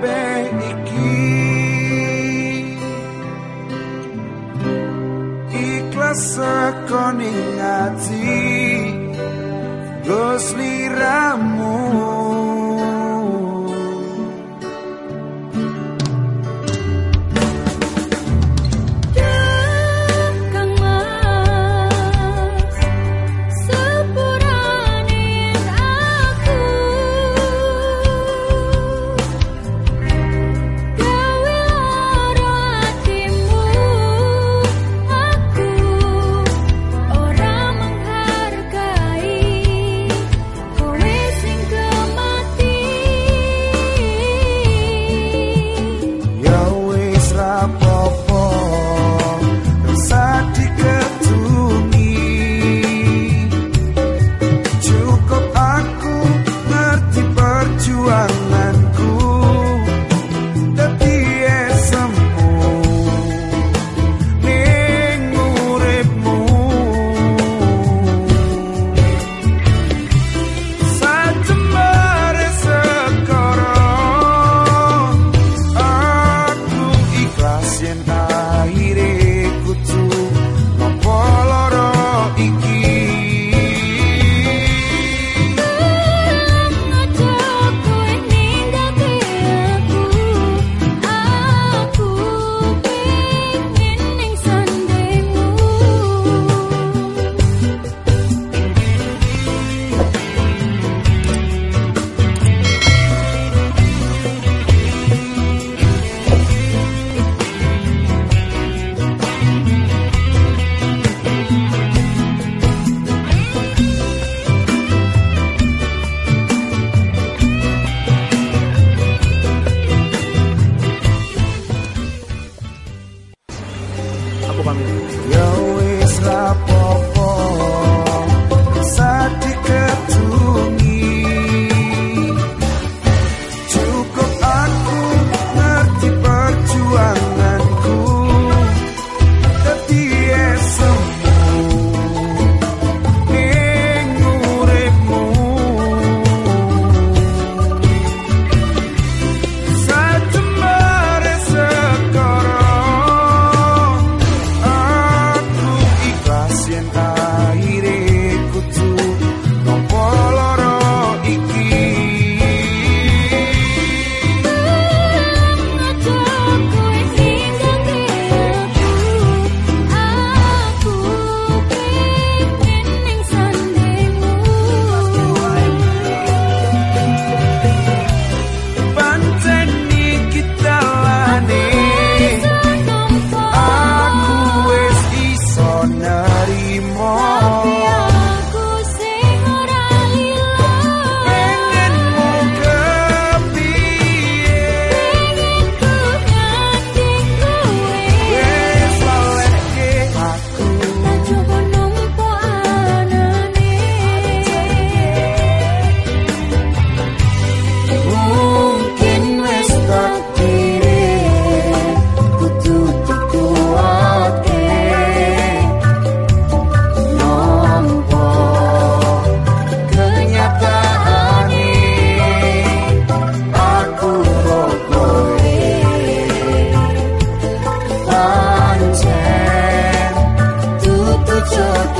kape iki Ikhlas sekoning ati Gus liramu sunset tutu coki